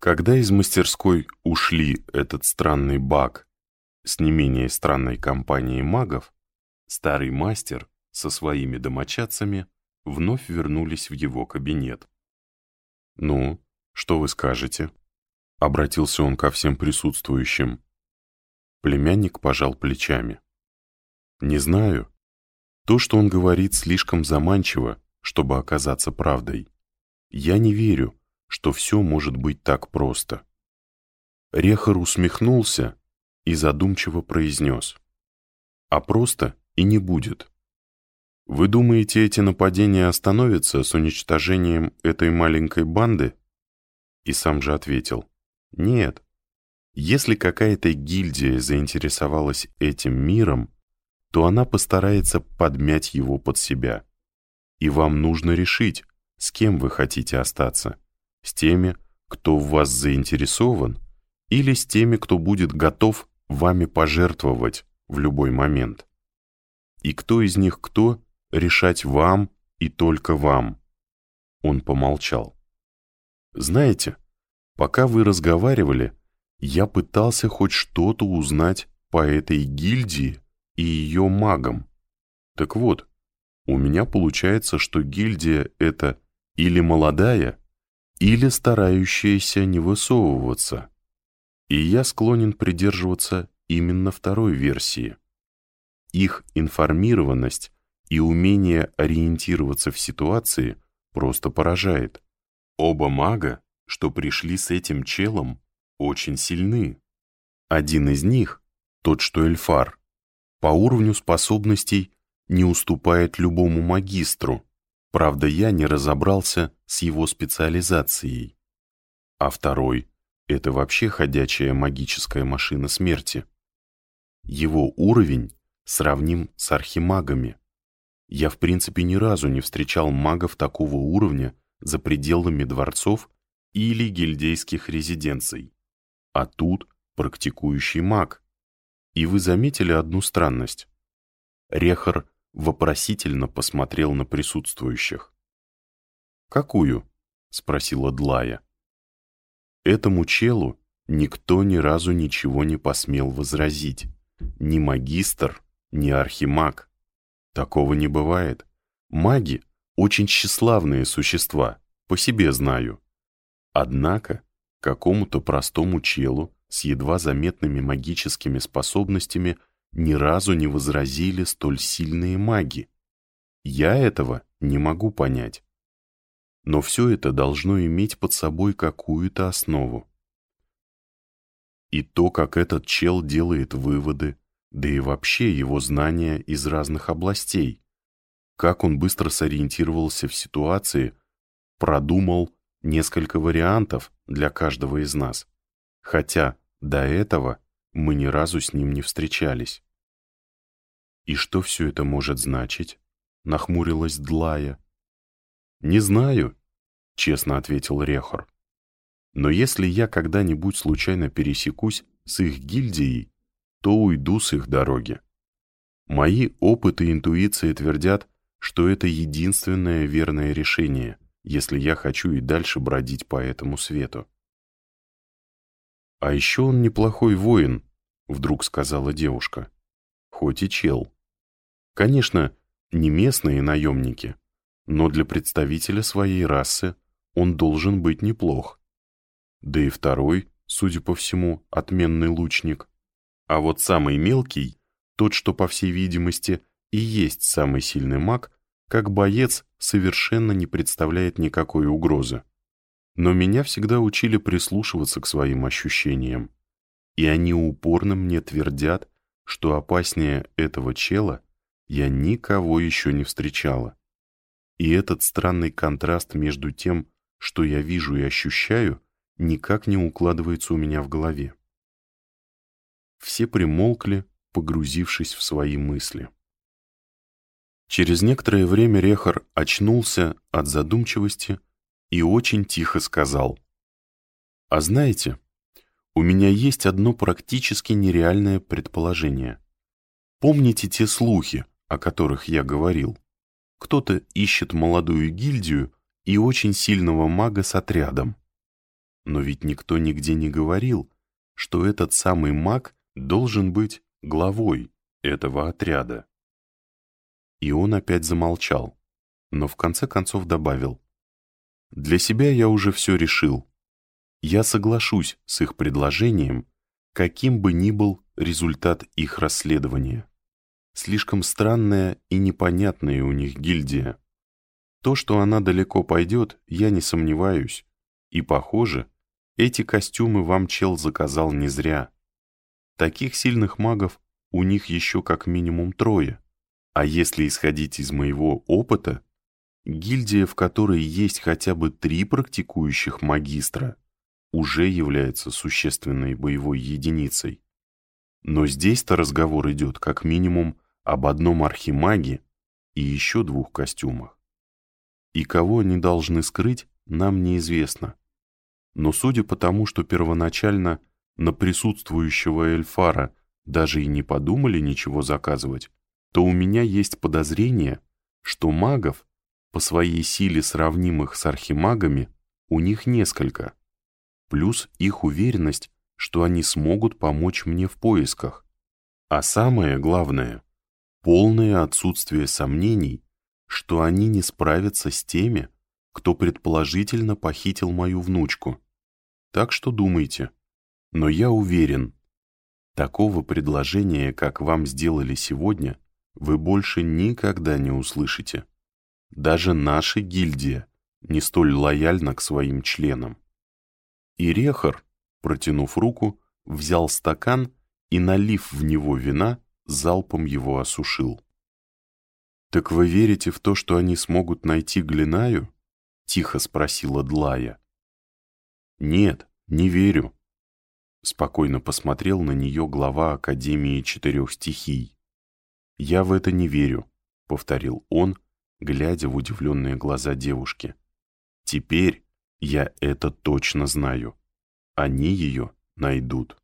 Когда из мастерской ушли этот странный баг с не менее странной компанией магов, старый мастер со своими домочадцами вновь вернулись в его кабинет. «Ну, что вы скажете?» — обратился он ко всем присутствующим. Племянник пожал плечами. «Не знаю. То, что он говорит, слишком заманчиво, чтобы оказаться правдой. Я не верю, что все может быть так просто». Рехар усмехнулся и задумчиво произнес. «А просто и не будет. Вы думаете, эти нападения остановятся с уничтожением этой маленькой банды?» И сам же ответил. «Нет. Если какая-то гильдия заинтересовалась этим миром, то она постарается подмять его под себя. И вам нужно решить, с кем вы хотите остаться. С теми, кто в вас заинтересован, или с теми, кто будет готов вами пожертвовать в любой момент. И кто из них кто, решать вам и только вам. Он помолчал. Знаете, пока вы разговаривали, я пытался хоть что-то узнать по этой гильдии и ее магам. Так вот, у меня получается, что гильдия — это или молодая, или старающаяся не высовываться. И я склонен придерживаться именно второй версии. Их информированность и умение ориентироваться в ситуации просто поражает. Оба мага, что пришли с этим челом, очень сильны. Один из них, тот что Эльфар, по уровню способностей не уступает любому магистру, правда я не разобрался с его специализацией. А второй — это вообще ходячая магическая машина смерти. Его уровень сравним с архимагами. Я в принципе ни разу не встречал магов такого уровня за пределами дворцов или гильдейских резиденций. А тут практикующий маг. И вы заметили одну странность. Рехар вопросительно посмотрел на присутствующих. «Какую?» — спросила Длая. Этому челу никто ни разу ничего не посмел возразить. Ни магистр, ни архимаг. Такого не бывает. Маги — очень тщеславные существа, по себе знаю. Однако какому-то простому челу с едва заметными магическими способностями ни разу не возразили столь сильные маги. Я этого не могу понять. Но все это должно иметь под собой какую-то основу. И то, как этот чел делает выводы, да и вообще его знания из разных областей, как он быстро сориентировался в ситуации, продумал несколько вариантов для каждого из нас, хотя до этого мы ни разу с ним не встречались. «И что все это может значить?» — нахмурилась Длая. «Не знаю», — честно ответил Рехор. «Но если я когда-нибудь случайно пересекусь с их гильдией, то уйду с их дороги. Мои опыт и интуиция твердят, что это единственное верное решение, если я хочу и дальше бродить по этому свету. «А еще он неплохой воин», — вдруг сказала девушка. «Хоть и чел. Конечно, не местные наемники, но для представителя своей расы он должен быть неплох. Да и второй, судя по всему, отменный лучник. А вот самый мелкий, тот, что, по всей видимости, и есть самый сильный маг, как боец совершенно не представляет никакой угрозы. Но меня всегда учили прислушиваться к своим ощущениям. И они упорно мне твердят, что опаснее этого чела я никого еще не встречала. И этот странный контраст между тем, что я вижу и ощущаю, никак не укладывается у меня в голове. Все примолкли, погрузившись в свои мысли. Через некоторое время Рехар очнулся от задумчивости и очень тихо сказал. «А знаете, у меня есть одно практически нереальное предположение. Помните те слухи, о которых я говорил? Кто-то ищет молодую гильдию и очень сильного мага с отрядом. Но ведь никто нигде не говорил, что этот самый маг должен быть главой этого отряда. И он опять замолчал, но в конце концов добавил. «Для себя я уже все решил. Я соглашусь с их предложением, каким бы ни был результат их расследования. Слишком странная и непонятная у них гильдия. То, что она далеко пойдет, я не сомневаюсь. И, похоже, эти костюмы вам чел заказал не зря. Таких сильных магов у них еще как минимум трое. А если исходить из моего опыта, гильдия, в которой есть хотя бы три практикующих магистра, уже является существенной боевой единицей. Но здесь-то разговор идет как минимум об одном архимаге и еще двух костюмах. И кого они должны скрыть, нам неизвестно. Но судя по тому, что первоначально на присутствующего Эльфара даже и не подумали ничего заказывать, то у меня есть подозрение, что магов, по своей силе сравнимых с архимагами, у них несколько. Плюс их уверенность, что они смогут помочь мне в поисках. А самое главное — полное отсутствие сомнений, что они не справятся с теми, кто предположительно похитил мою внучку. Так что думайте. Но я уверен, такого предложения, как вам сделали сегодня, вы больше никогда не услышите. Даже наша гильдия не столь лояльна к своим членам. И Рехар, протянув руку, взял стакан и, налив в него вина, залпом его осушил. «Так вы верите в то, что они смогут найти Глинаю?» — тихо спросила Длая. «Нет, не верю», — спокойно посмотрел на нее глава Академии Четырех Стихий. «Я в это не верю», — повторил он, глядя в удивленные глаза девушки. «Теперь я это точно знаю. Они ее найдут».